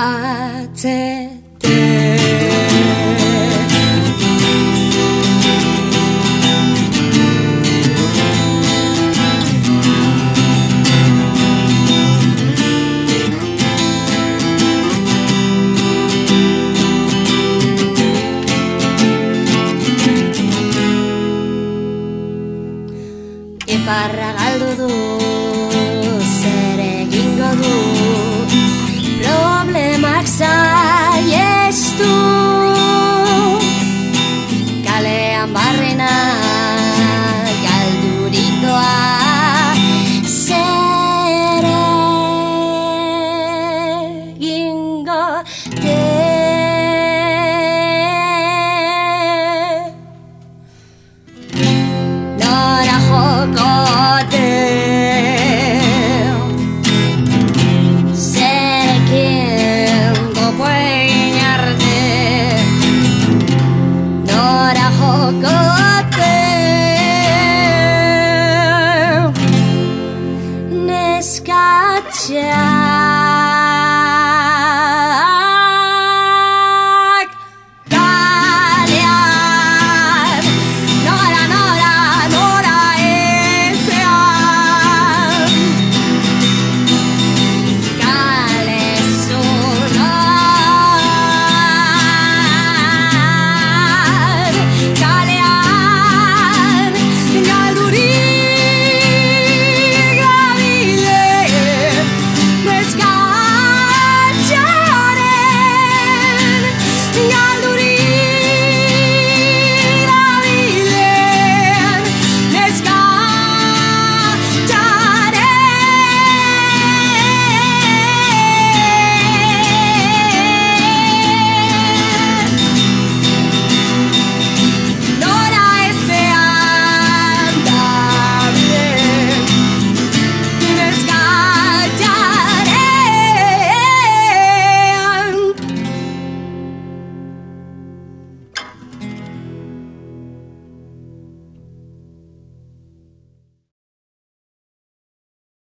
gatete Iparra galdu du zer egingo du dark.